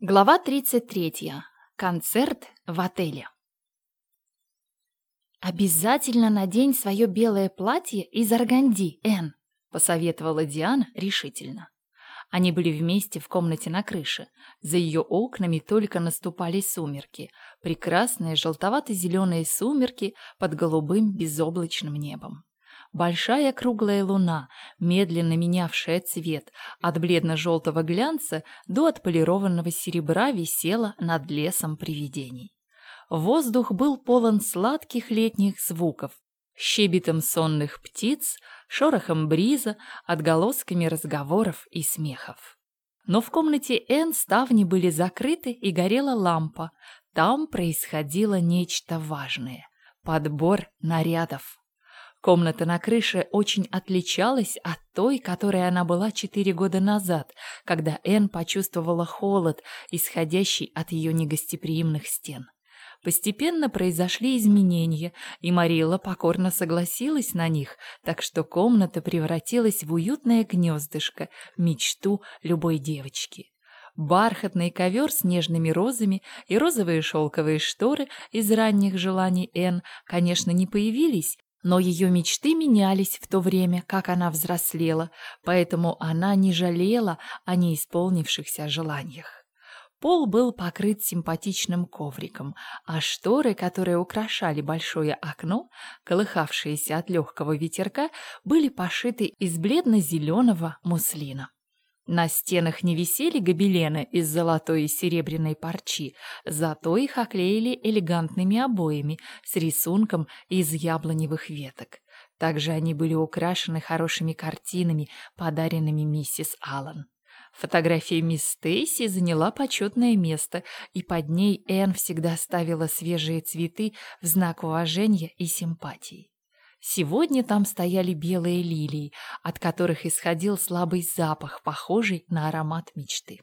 Глава 33. Концерт в отеле. «Обязательно надень свое белое платье из органди, Энн», — посоветовала Диана решительно. Они были вместе в комнате на крыше. За ее окнами только наступали сумерки. Прекрасные желтовато-зеленые сумерки под голубым безоблачным небом. Большая круглая луна, медленно менявшая цвет от бледно-желтого глянца до отполированного серебра, висела над лесом привидений. Воздух был полон сладких летних звуков, щебетом сонных птиц, шорохом бриза, отголосками разговоров и смехов. Но в комнате Энн ставни были закрыты и горела лампа. Там происходило нечто важное — подбор нарядов. Комната на крыше очень отличалась от той, которой она была четыре года назад, когда Энн почувствовала холод, исходящий от ее негостеприимных стен. Постепенно произошли изменения, и Марилла покорно согласилась на них, так что комната превратилась в уютное гнездышко, мечту любой девочки. Бархатный ковер с нежными розами и розовые шелковые шторы из ранних желаний Энн, конечно, не появились, но ее мечты менялись в то время, как она взрослела, поэтому она не жалела о неисполнившихся желаниях. Пол был покрыт симпатичным ковриком, а шторы, которые украшали большое окно, колыхавшиеся от легкого ветерка, были пошиты из бледно-зеленого муслина. На стенах не висели гобелены из золотой и серебряной парчи, зато их оклеили элегантными обоями с рисунком из яблоневых веток. Также они были украшены хорошими картинами, подаренными миссис Аллан. Фотография мисс Стейси заняла почетное место, и под ней Энн всегда ставила свежие цветы в знак уважения и симпатии. Сегодня там стояли белые лилии, от которых исходил слабый запах, похожий на аромат мечты.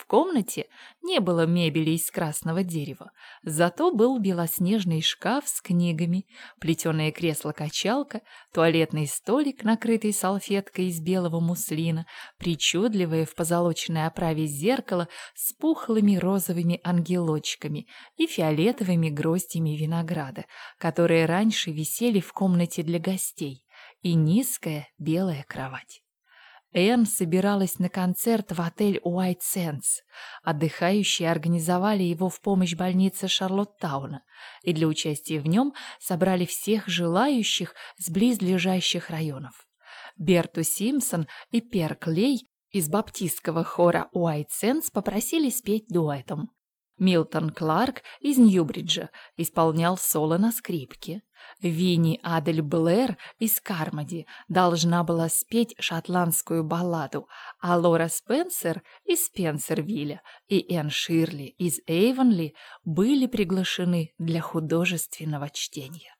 В комнате не было мебели из красного дерева, зато был белоснежный шкаф с книгами, плетеное кресло-качалка, туалетный столик, накрытый салфеткой из белого муслина, причудливое в позолоченной оправе зеркало с пухлыми розовыми ангелочками и фиолетовыми гроздями винограда, которые раньше висели в комнате для гостей, и низкая белая кровать. Энн собиралась на концерт в отель Уайт Сенс. Отдыхающие организовали его в помощь больнице Шарлоттауна, и для участия в нем собрали всех желающих с близлежащих районов. Берту Симпсон и Пер Клей из баптистского хора Уайт Сенс попросили спеть дуэтом. Милтон Кларк из Ньюбриджа исполнял соло на скрипке. Винни Адель Блэр из Кармоди должна была спеть шотландскую балладу, а Лора Спенсер из Спенсервилля и Энн Ширли из Эйвонли были приглашены для художественного чтения.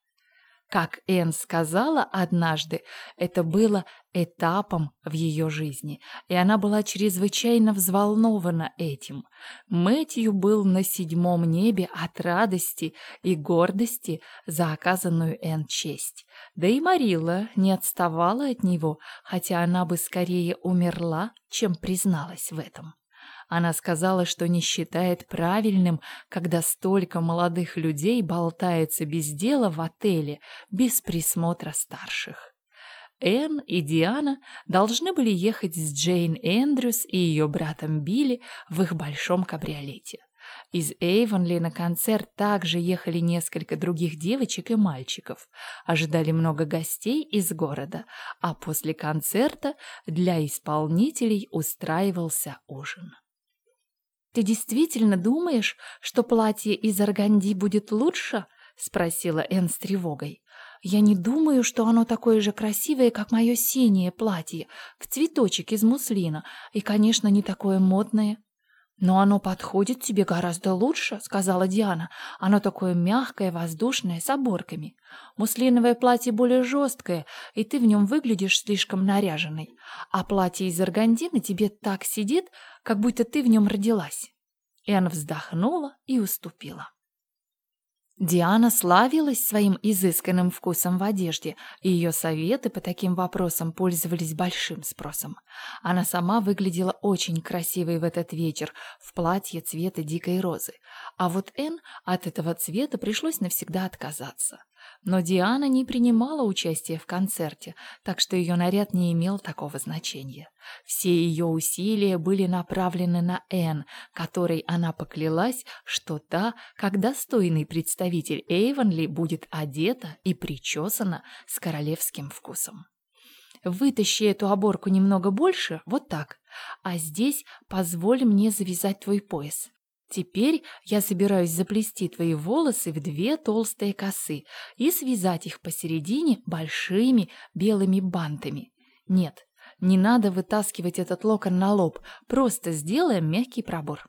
Как Энн сказала однажды, это было этапом в ее жизни, и она была чрезвычайно взволнована этим. Мэтью был на седьмом небе от радости и гордости за оказанную Энн честь. Да и Марила не отставала от него, хотя она бы скорее умерла, чем призналась в этом. Она сказала, что не считает правильным, когда столько молодых людей болтается без дела в отеле, без присмотра старших. Энн и Диана должны были ехать с Джейн Эндрюс и ее братом Билли в их большом кабриолете. Из Эйвонли на концерт также ехали несколько других девочек и мальчиков. Ожидали много гостей из города, а после концерта для исполнителей устраивался ужин. «Ты действительно думаешь, что платье из органди будет лучше?» — спросила Энн с тревогой. «Я не думаю, что оно такое же красивое, как мое синее платье, в цветочек из муслина, и, конечно, не такое модное». «Но оно подходит тебе гораздо лучше», — сказала Диана. «Оно такое мягкое, воздушное, с оборками. Муслиновое платье более жесткое, и ты в нем выглядишь слишком наряженной. А платье из аргандины тебе так сидит, как будто ты в нем родилась». Энн вздохнула и уступила. Диана славилась своим изысканным вкусом в одежде, и ее советы по таким вопросам пользовались большим спросом. Она сама выглядела очень красивой в этот вечер в платье цвета дикой розы, а вот Энн от этого цвета пришлось навсегда отказаться. Но Диана не принимала участия в концерте, так что ее наряд не имел такого значения. Все ее усилия были направлены на Энн, которой она поклялась, что та, как достойный представитель Эйвонли, будет одета и причесана с королевским вкусом. Вытащи эту оборку немного больше, вот так, а здесь позволь мне завязать твой пояс. Теперь я собираюсь заплести твои волосы в две толстые косы и связать их посередине большими белыми бантами. Нет, не надо вытаскивать этот локон на лоб, просто сделаем мягкий пробор.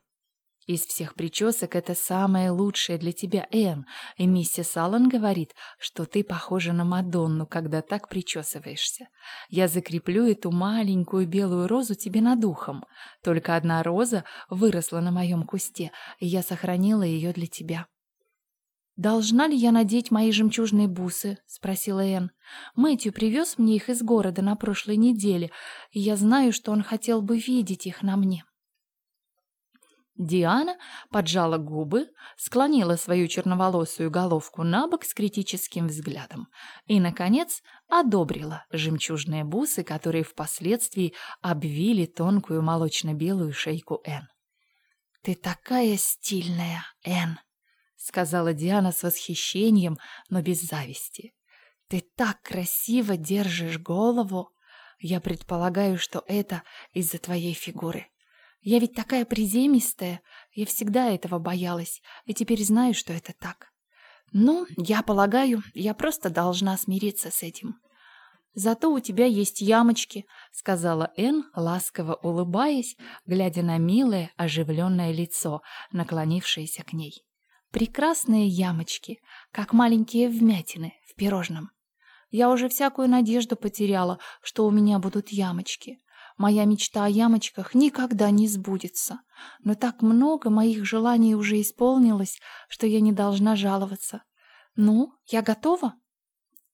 Из всех причесок это самое лучшее для тебя, Энн, и миссис Аллен говорит, что ты похожа на Мадонну, когда так причесываешься. Я закреплю эту маленькую белую розу тебе над ухом. Только одна роза выросла на моем кусте, и я сохранила ее для тебя. «Должна ли я надеть мои жемчужные бусы?» — спросила Энн. «Мэтью привез мне их из города на прошлой неделе, и я знаю, что он хотел бы видеть их на мне». Диана поджала губы, склонила свою черноволосую головку на бок с критическим взглядом и, наконец, одобрила жемчужные бусы, которые впоследствии обвили тонкую молочно-белую шейку Энн. «Ты такая стильная, Энн!» — сказала Диана с восхищением, но без зависти. «Ты так красиво держишь голову! Я предполагаю, что это из-за твоей фигуры». Я ведь такая приземистая, я всегда этого боялась, и теперь знаю, что это так. Ну, я полагаю, я просто должна смириться с этим. Зато у тебя есть ямочки, сказала Энн, ласково улыбаясь, глядя на милое, оживленное лицо, наклонившееся к ней. Прекрасные ямочки, как маленькие вмятины в пирожном. Я уже всякую надежду потеряла, что у меня будут ямочки. Моя мечта о ямочках никогда не сбудется. Но так много моих желаний уже исполнилось, что я не должна жаловаться. Ну, я готова?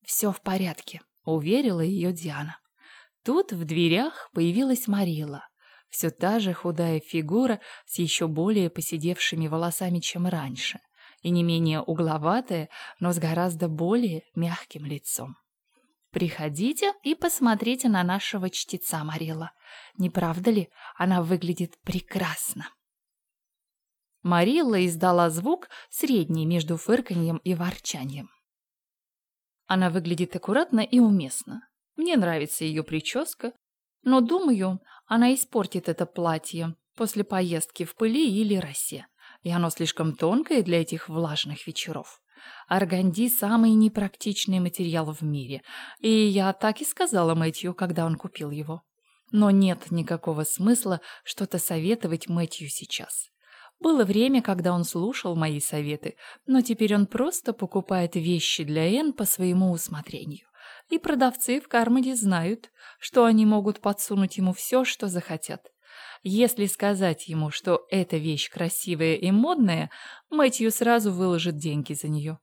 Все в порядке, уверила ее Диана. Тут в дверях появилась Марила. Все та же худая фигура с еще более поседевшими волосами, чем раньше, и не менее угловатая, но с гораздо более мягким лицом. Приходите и посмотрите на нашего чтеца Марила. Не правда ли, она выглядит прекрасно? Марилла издала звук, средний между фырканьем и ворчанием. Она выглядит аккуратно и уместно. Мне нравится ее прическа, но, думаю, она испортит это платье после поездки в пыли или росе, и оно слишком тонкое для этих влажных вечеров. Арганди – самый непрактичный материал в мире, и я так и сказала Мэтью, когда он купил его. Но нет никакого смысла что-то советовать Мэтью сейчас. Было время, когда он слушал мои советы, но теперь он просто покупает вещи для Энн по своему усмотрению. И продавцы в Кармоде знают, что они могут подсунуть ему все, что захотят. Если сказать ему, что эта вещь красивая и модная, Мэтью сразу выложит деньги за нее.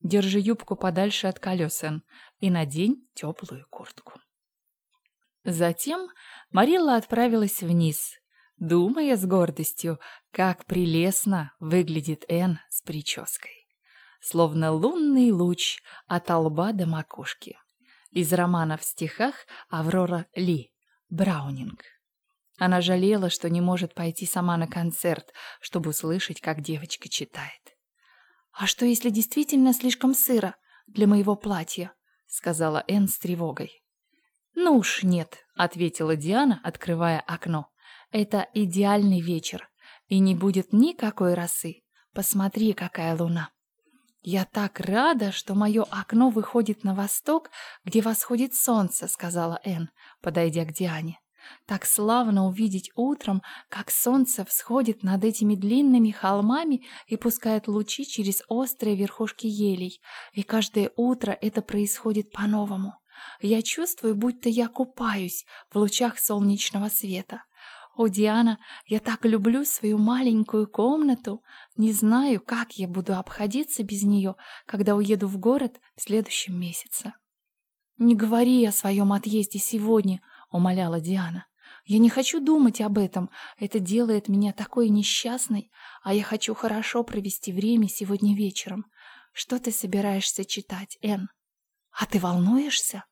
Держи юбку подальше от колесен и надень теплую куртку. Затем Марилла отправилась вниз, думая с гордостью, как прелестно выглядит Энн с прической. Словно лунный луч от лба до макушки. Из романа в стихах Аврора Ли, Браунинг. Она жалела, что не может пойти сама на концерт, чтобы услышать, как девочка читает. «А что, если действительно слишком сыро для моего платья?» — сказала Энн с тревогой. «Ну уж нет», — ответила Диана, открывая окно. «Это идеальный вечер, и не будет никакой росы. Посмотри, какая луна». «Я так рада, что мое окно выходит на восток, где восходит солнце», — сказала Энн, подойдя к Диане. Так славно увидеть утром, как солнце всходит над этими длинными холмами и пускает лучи через острые верхушки елей. И каждое утро это происходит по-новому. Я чувствую, будто я купаюсь в лучах солнечного света. «О, Диана, я так люблю свою маленькую комнату. Не знаю, как я буду обходиться без нее, когда уеду в город в следующем месяце». «Не говори о своем отъезде сегодня», — умоляла Диана. «Я не хочу думать об этом. Это делает меня такой несчастной, а я хочу хорошо провести время сегодня вечером. Что ты собираешься читать, Энн? А ты волнуешься?»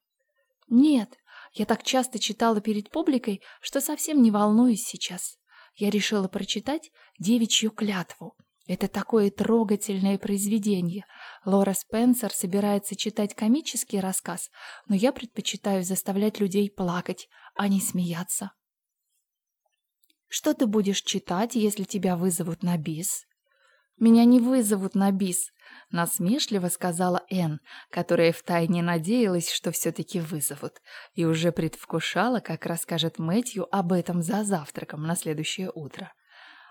«Нет, я так часто читала перед публикой, что совсем не волнуюсь сейчас. Я решила прочитать «Девичью клятву». Это такое трогательное произведение. Лора Спенсер собирается читать комический рассказ, но я предпочитаю заставлять людей плакать, а не смеяться. Что ты будешь читать, если тебя вызовут на бис? Меня не вызовут на бис, насмешливо сказала Энн, которая втайне надеялась, что все-таки вызовут, и уже предвкушала, как расскажет Мэтью об этом за завтраком на следующее утро.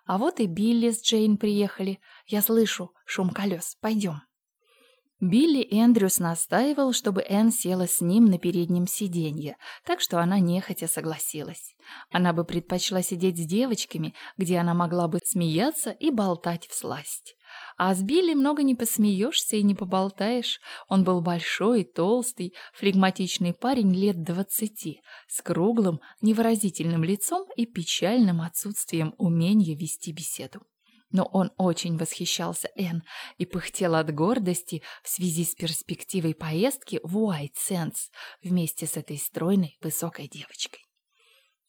А вот и Билли с Джейн приехали. Я слышу шум колес. Пойдем. Билли Эндрюс настаивал, чтобы Энн села с ним на переднем сиденье, так что она нехотя согласилась. Она бы предпочла сидеть с девочками, где она могла бы смеяться и болтать всласть. А с Билли много не посмеешься и не поболтаешь. Он был большой, толстый, флегматичный парень лет двадцати, с круглым, невыразительным лицом и печальным отсутствием умения вести беседу. Но он очень восхищался Энн и пыхтел от гордости в связи с перспективой поездки в Уайт-Сенс вместе с этой стройной высокой девочкой.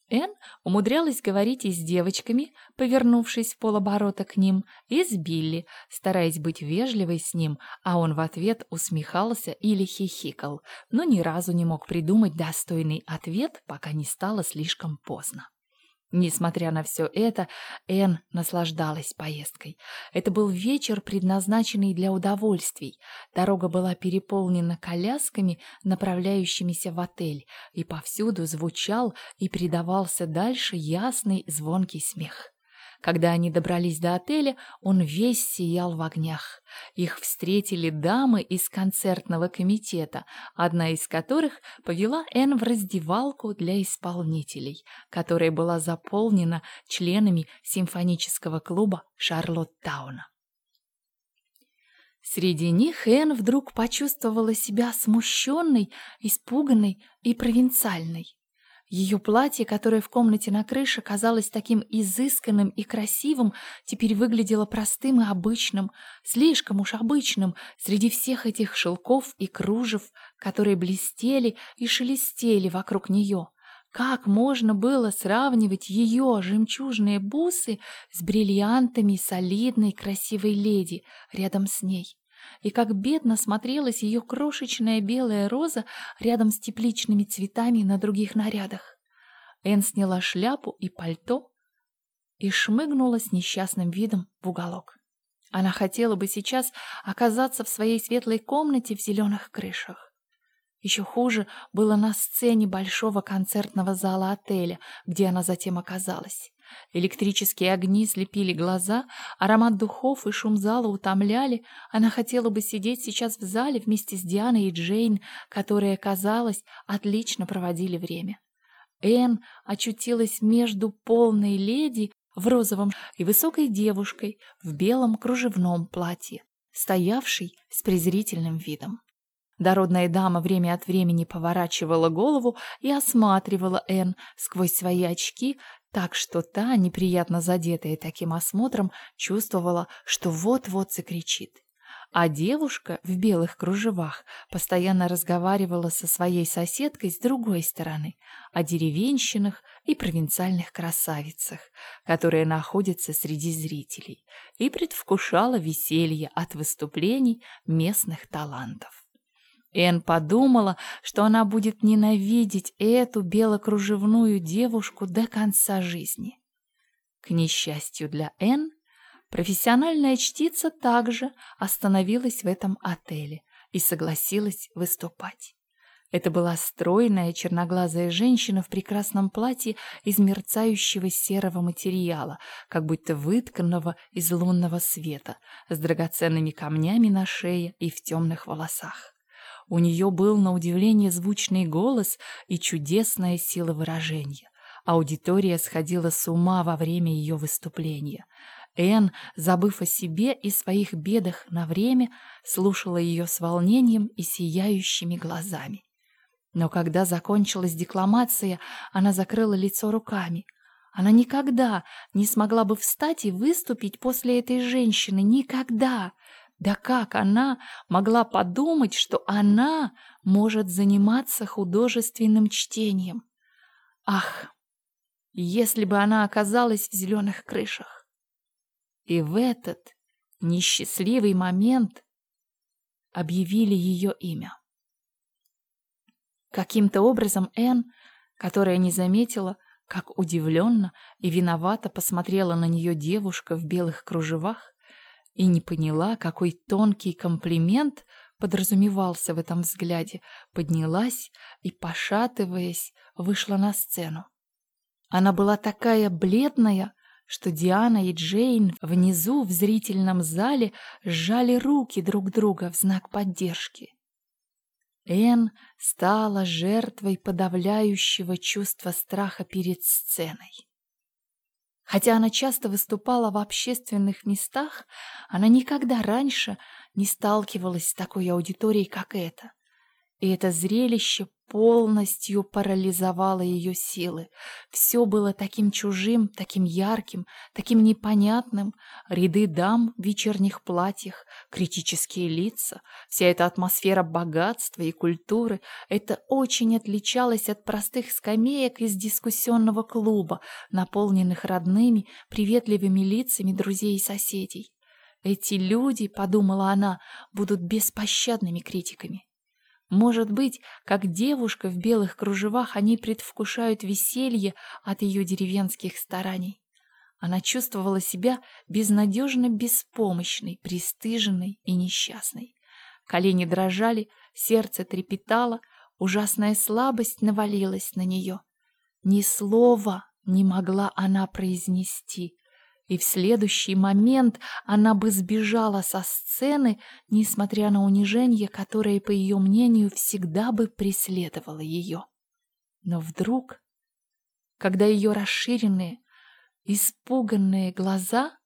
Энн умудрялась говорить и с девочками, повернувшись в полоборота к ним, и с Билли, стараясь быть вежливой с ним, а он в ответ усмехался или хихикал, но ни разу не мог придумать достойный ответ, пока не стало слишком поздно. Несмотря на все это, Энн наслаждалась поездкой. Это был вечер, предназначенный для удовольствий. Дорога была переполнена колясками, направляющимися в отель, и повсюду звучал и передавался дальше ясный звонкий смех. Когда они добрались до отеля, он весь сиял в огнях. Их встретили дамы из концертного комитета, одна из которых повела Энн в раздевалку для исполнителей, которая была заполнена членами симфонического клуба Шарлоттауна. Среди них Энн вдруг почувствовала себя смущенной, испуганной и провинциальной. Ее платье, которое в комнате на крыше казалось таким изысканным и красивым, теперь выглядело простым и обычным, слишком уж обычным среди всех этих шелков и кружев, которые блестели и шелестели вокруг нее. Как можно было сравнивать ее жемчужные бусы с бриллиантами солидной красивой леди рядом с ней? И как бедно смотрелась ее крошечная белая роза рядом с тепличными цветами на других нарядах. Эн сняла шляпу и пальто и шмыгнула с несчастным видом в уголок. Она хотела бы сейчас оказаться в своей светлой комнате в зеленых крышах. Еще хуже было на сцене большого концертного зала отеля, где она затем оказалась. Электрические огни слепили глаза, аромат духов и шум зала утомляли. Она хотела бы сидеть сейчас в зале вместе с Дианой и Джейн, которые, казалось, отлично проводили время. Энн очутилась между полной леди в розовом и высокой девушкой в белом кружевном платье, стоявшей с презрительным видом. Дородная дама время от времени поворачивала голову и осматривала Энн сквозь свои очки, так что та, неприятно задетая таким осмотром, чувствовала, что вот-вот закричит. А девушка в белых кружевах постоянно разговаривала со своей соседкой с другой стороны о деревенщинах и провинциальных красавицах, которые находятся среди зрителей, и предвкушала веселье от выступлений местных талантов. Эн подумала, что она будет ненавидеть эту белокружевную девушку до конца жизни. К несчастью для Эн, профессиональная чтица также остановилась в этом отеле и согласилась выступать. Это была стройная черноглазая женщина в прекрасном платье из мерцающего серого материала, как будто вытканного из лунного света, с драгоценными камнями на шее и в темных волосах. У нее был на удивление звучный голос и чудесная сила выражения. Аудитория сходила с ума во время ее выступления. Энн, забыв о себе и своих бедах на время, слушала ее с волнением и сияющими глазами. Но когда закончилась декламация, она закрыла лицо руками. Она никогда не смогла бы встать и выступить после этой женщины. Никогда! Да как она могла подумать, что она может заниматься художественным чтением? Ах, если бы она оказалась в зеленых крышах! И в этот несчастливый момент объявили ее имя. Каким-то образом Энн, которая не заметила, как удивленно и виновато посмотрела на нее девушка в белых кружевах, и не поняла, какой тонкий комплимент подразумевался в этом взгляде, поднялась и, пошатываясь, вышла на сцену. Она была такая бледная, что Диана и Джейн внизу в зрительном зале сжали руки друг друга в знак поддержки. Энн стала жертвой подавляющего чувства страха перед сценой. Хотя она часто выступала в общественных местах, она никогда раньше не сталкивалась с такой аудиторией, как эта. И это зрелище полностью парализовало ее силы. Все было таким чужим, таким ярким, таким непонятным. Ряды дам в вечерних платьях, критические лица, вся эта атмосфера богатства и культуры. Это очень отличалось от простых скамеек из дискуссионного клуба, наполненных родными, приветливыми лицами друзей и соседей. Эти люди, подумала она, будут беспощадными критиками. Может быть, как девушка в белых кружевах, они предвкушают веселье от ее деревенских стараний. Она чувствовала себя безнадежно беспомощной, пристыженной и несчастной. Колени дрожали, сердце трепетало, ужасная слабость навалилась на нее. Ни слова не могла она произнести и в следующий момент она бы сбежала со сцены, несмотря на унижение, которое, по ее мнению, всегда бы преследовало ее. Но вдруг, когда ее расширенные, испуганные глаза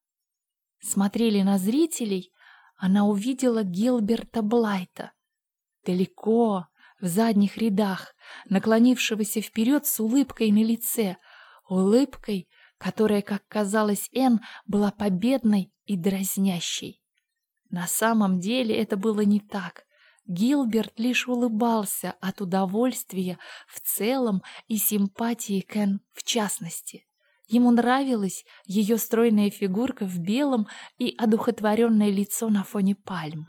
смотрели на зрителей, она увидела Гилберта Блайта. Далеко, в задних рядах, наклонившегося вперед с улыбкой на лице, улыбкой, которая, как казалось Энн, была победной и дразнящей. На самом деле это было не так. Гилберт лишь улыбался от удовольствия в целом и симпатии к Энн в частности. Ему нравилась ее стройная фигурка в белом и одухотворенное лицо на фоне пальм.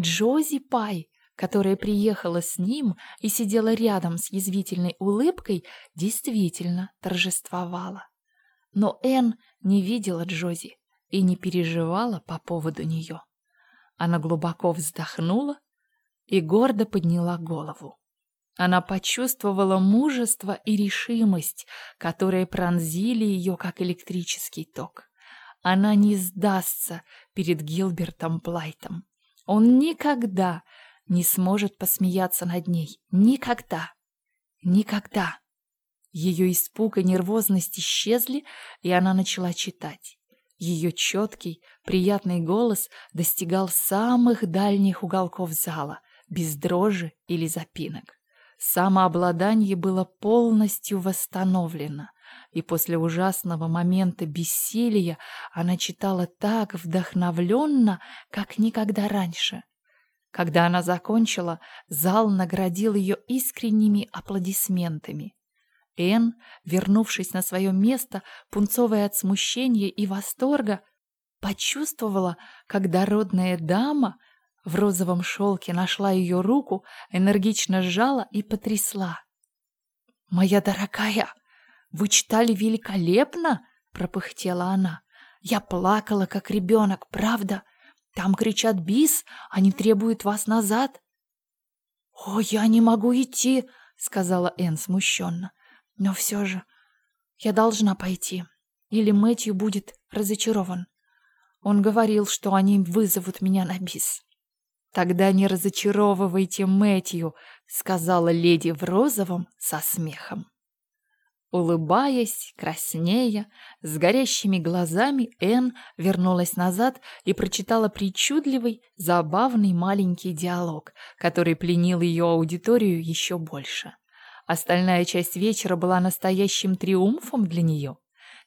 Джози Пай которая приехала с ним и сидела рядом с язвительной улыбкой, действительно торжествовала. Но Энн не видела Джози и не переживала по поводу нее. Она глубоко вздохнула и гордо подняла голову. Она почувствовала мужество и решимость, которые пронзили ее, как электрический ток. Она не сдастся перед Гилбертом Плайтом. Он никогда не сможет посмеяться над ней. Никогда. Никогда. Ее испуг и нервозность исчезли, и она начала читать. Ее четкий, приятный голос достигал самых дальних уголков зала, без дрожи или запинок. Самообладание было полностью восстановлено, и после ужасного момента бессилия она читала так вдохновленно, как никогда раньше. Когда она закончила, зал наградил ее искренними аплодисментами. Энн, вернувшись на свое место, пунцовая от смущения и восторга, почувствовала, как дородная дама в розовом шелке нашла ее руку, энергично сжала и потрясла. «Моя дорогая, вы читали великолепно!» — пропыхтела она. «Я плакала, как ребенок, правда?» Там кричат бис, они требуют вас назад. «О, я не могу идти», — сказала Энн смущенно. «Но все же я должна пойти, или Мэтью будет разочарован. Он говорил, что они вызовут меня на бис». «Тогда не разочаровывайте Мэтью», — сказала леди в розовом со смехом. Улыбаясь, краснея, с горящими глазами, Энн вернулась назад и прочитала причудливый, забавный маленький диалог, который пленил ее аудиторию еще больше. Остальная часть вечера была настоящим триумфом для нее.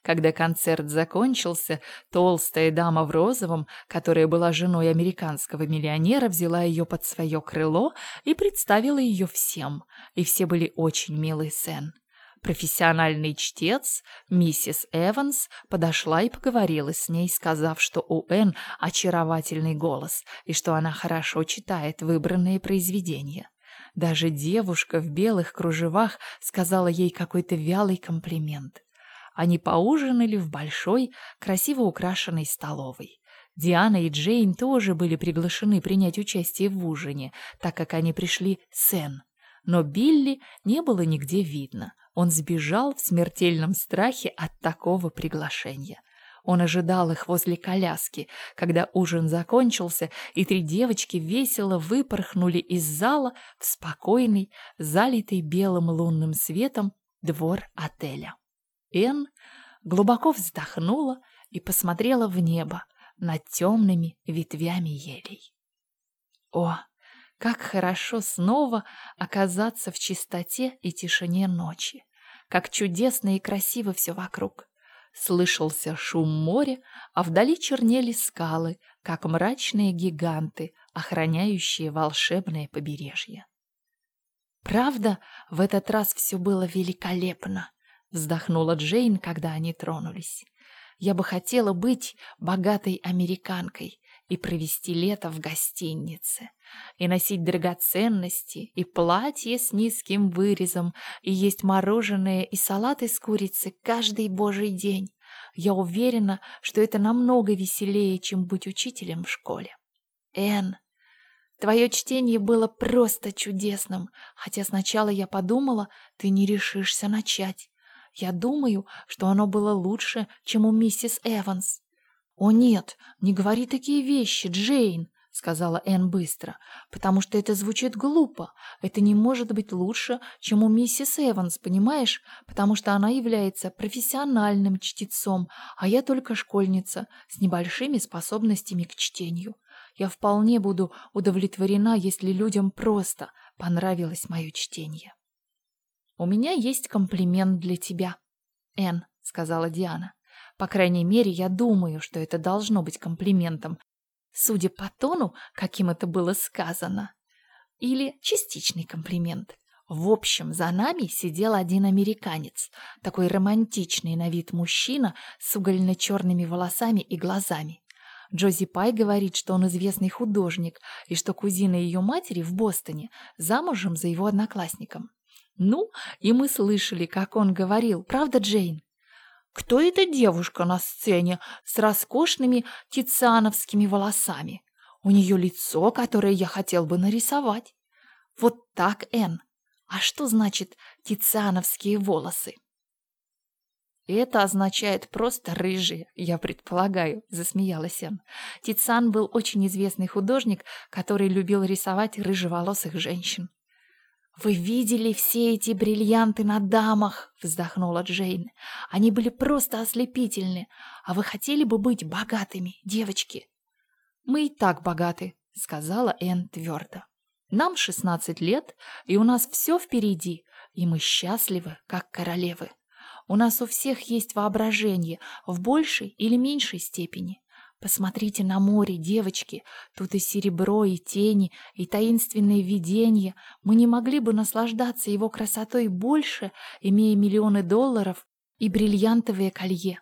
Когда концерт закончился, толстая дама в розовом, которая была женой американского миллионера, взяла ее под свое крыло и представила ее всем, и все были очень милы с Энн. Профессиональный чтец, миссис Эванс, подошла и поговорила с ней, сказав, что у Энн очаровательный голос и что она хорошо читает выбранные произведения. Даже девушка в белых кружевах сказала ей какой-то вялый комплимент. Они поужинали в большой, красиво украшенной столовой. Диана и Джейн тоже были приглашены принять участие в ужине, так как они пришли с Энн. Но Билли не было нигде видно. Он сбежал в смертельном страхе от такого приглашения. Он ожидал их возле коляски, когда ужин закончился, и три девочки весело выпорхнули из зала в спокойный, залитый белым лунным светом двор отеля. Эн глубоко вздохнула и посмотрела в небо над темными ветвями елей. О, как хорошо снова оказаться в чистоте и тишине ночи! Как чудесно и красиво все вокруг. Слышался шум моря, а вдали чернели скалы, как мрачные гиганты, охраняющие волшебное побережье. «Правда, в этот раз все было великолепно», — вздохнула Джейн, когда они тронулись. «Я бы хотела быть богатой американкой, и провести лето в гостинице, и носить драгоценности, и платье с низким вырезом, и есть мороженое и салаты с курицей каждый божий день. Я уверена, что это намного веселее, чем быть учителем в школе. Энн, твое чтение было просто чудесным, хотя сначала я подумала, ты не решишься начать. Я думаю, что оно было лучше, чем у миссис Эванс. «О нет, не говори такие вещи, Джейн!» — сказала Энн быстро, «потому что это звучит глупо. Это не может быть лучше, чем у миссис Эванс, понимаешь? Потому что она является профессиональным чтецом, а я только школьница с небольшими способностями к чтению. Я вполне буду удовлетворена, если людям просто понравилось мое чтение». «У меня есть комплимент для тебя, Энн», — сказала Диана. По крайней мере, я думаю, что это должно быть комплиментом, судя по тону, каким это было сказано. Или частичный комплимент. В общем, за нами сидел один американец, такой романтичный на вид мужчина с угольно-черными волосами и глазами. Джози Пай говорит, что он известный художник и что кузина ее матери в Бостоне замужем за его одноклассником. Ну, и мы слышали, как он говорил, правда, Джейн? Кто эта девушка на сцене с роскошными тициановскими волосами? У нее лицо, которое я хотел бы нарисовать. Вот так, Энн. А что значит тициановские волосы? «Это означает просто рыжие, я предполагаю», — засмеялась Энн. Тициан был очень известный художник, который любил рисовать рыжеволосых женщин. «Вы видели все эти бриллианты на дамах?» — вздохнула Джейн. «Они были просто ослепительны. А вы хотели бы быть богатыми, девочки?» «Мы и так богаты», — сказала Энн твердо. «Нам шестнадцать лет, и у нас все впереди, и мы счастливы, как королевы. У нас у всех есть воображение в большей или меньшей степени. Посмотрите на море, девочки. Тут и серебро, и тени, и таинственные видения. Мы не могли бы наслаждаться его красотой больше, имея миллионы долларов и бриллиантовое колье.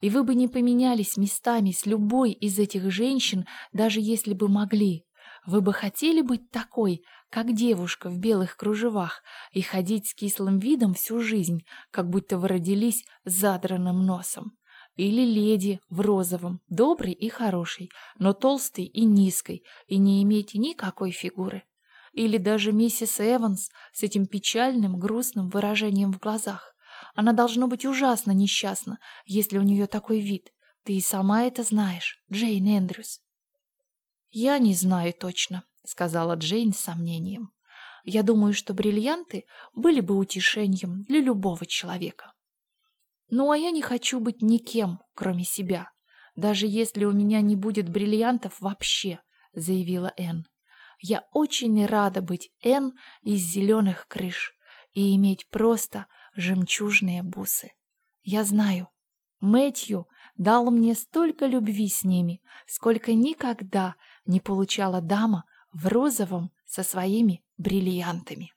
И вы бы не поменялись местами с любой из этих женщин, даже если бы могли. Вы бы хотели быть такой, как девушка в белых кружевах, и ходить с кислым видом всю жизнь, как будто вы родились с задранным носом. Или леди в розовом, добрый и хороший, но толстый и низкой, и не имеете никакой фигуры. Или даже миссис Эванс с этим печальным, грустным выражением в глазах. Она должно быть ужасно несчастна, если у нее такой вид. Ты и сама это знаешь, Джейн Эндрюс. «Я не знаю точно», — сказала Джейн с сомнением. «Я думаю, что бриллианты были бы утешением для любого человека. Ну, а я не хочу быть никем, кроме себя, даже если у меня не будет бриллиантов вообще, заявила Энн. Я очень рада быть Энн из зеленых крыш и иметь просто жемчужные бусы. Я знаю, Мэтью дал мне столько любви с ними, сколько никогда не получала дама в розовом со своими бриллиантами.